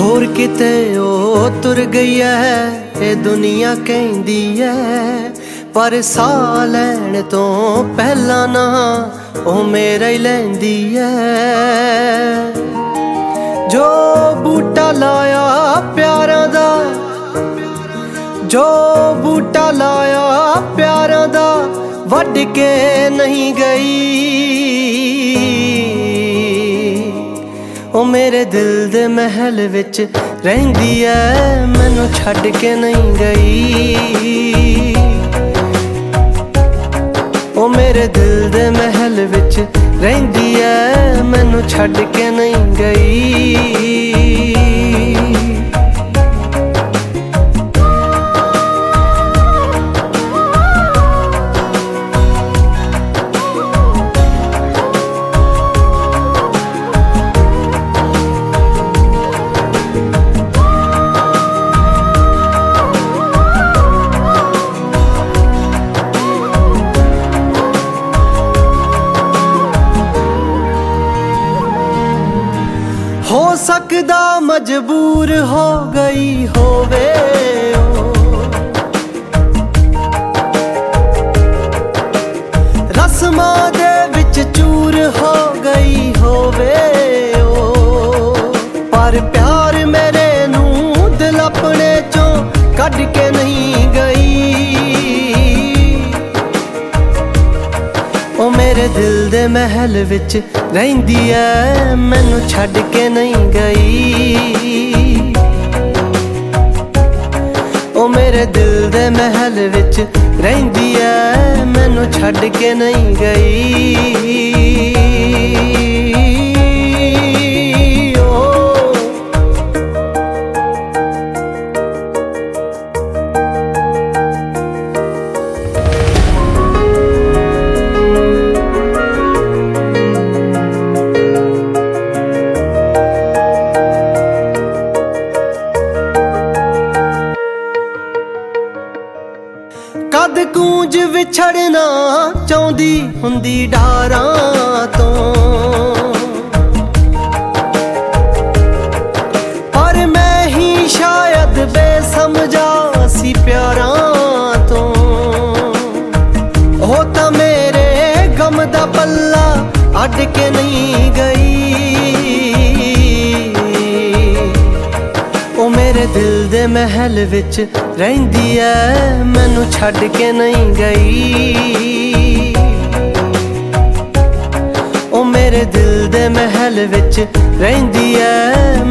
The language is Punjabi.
ਹੋਰ ਕਿਤੇ ਉਹ ਤੁਰ ਗਈ ਐ, ਇਹ ਦੁਨੀਆ ਕਹਿੰਦੀ ਐ। ਪਰ ਸਾਹ ਲੈਣ ਤੋਂ ਪਹਿਲਾਂ ਨਾ ਉਹ ਮੇਰਾ ਹੀ ਲੈਂਦੀ ਐ। ਜੋ ਬੂਟਾ ਲਾਇਆ ਪਿਆਰਾਂ ਦਾ, ਜੋ ਬੂਟਾ ਲਾਇਆ ਪਿਆਰਾਂ ਦਾ, ਵੱਢ ਕੇ ਨਹੀਂ ਗਈ। ਮੇਰੇ ਦਿਲ ਦੇ ਮਹਿਲ ਵਿੱਚ ਰਹਿੰਦੀ ਐ, ਮੈਨੂੰ ਛੱਡ ਕੇ ਨਹੀਂ ਗਈ। ਉਹ ਮੇਰੇ ਦਿਲ ਦੇ ਮਹਿਲ ਵਿੱਚ ਰਹਿੰਦੀ ਐ, ਮੈਨੂੰ ਛੱਡ ਕੇ ਨਹੀਂ ਗਈ। ਸਕਦਾ ਮਜਬੂਰ ਹੋ ਗਈ ਹੋਵੇ ਰਸਮਾਂ ਦੇ ਵਿੱਚ ਚੂਰ ਹੋ ਗਈ ਹੋਵੇ ਉਹ। ਪਰ ਪਿਆਰ ਮੇਰੇ ਨੂੰ ਦਿਲ ਆਪਣੇ ਚੋਂ ਕੱਢ ਕੇ ਨਹੀਂ ਉਹ ਮੇਰੇ ਦਿਲ ਦੇ ਮਹਿਲ ਵਿੱਚ ਰਹਿੰਦੀ ਐ, ਮੈਨੂੰ ਛੱਡ ਕੇ ਨਹੀਂ ਗਈ। ਉਹ ਮੇਰੇ ਦਿਲ ਦੇ ਮਹਿਲ ਵਿੱਚ ਰਹਿੰਦੀ ਐ, ਮੈਨੂੰ ਛੱਡ ਕੇ ਨਹੀਂ ਗਈ। ਕਦ ਕੂੰਜ ਵਿਛੜਨਾ ਚਾਹੁੰਦੀ ਹੁੰਦੀ ਡਾਰਾਂ ਤੋਂ। ਪਰ ਮੈਂ ਹੀ ਸ਼ਾਇਦ ਬੇਸਮਝਾ ਸੀ ਪਿਆਰਾਂ ਤੋਂ। ਉਹ ਤਾਂ ਮੇਰੇ ਗਮ ਦਾ ਪੱਲਾ ਅੱਡ ਕੇ ਨਹੀਂ ਗਈ। ਉਹ ਮੇਰੇ ਦਿਲ ਦੇ ਮਹਿਲ ਵਿੱਚ ਰਹਿੰਦੀ ਐ, ਮੈਨੂੰ ਛੱਡ ਕੇ ਨਹੀਂ ਗਈ। ਉਹ ਮੇਰੇ ਦਿਲ ਦੇ ਮਹਿਲ ਵਿੱਚ ਰਹਿੰਦੀ ਐ